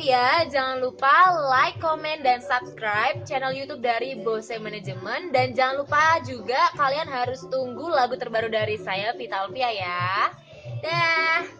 Ya, jangan lupa like, comment, dan subscribe channel YouTube dari Bose Management. Dan jangan lupa juga kalian harus tunggu lagu terbaru dari saya, Vitalvia ya. Dah.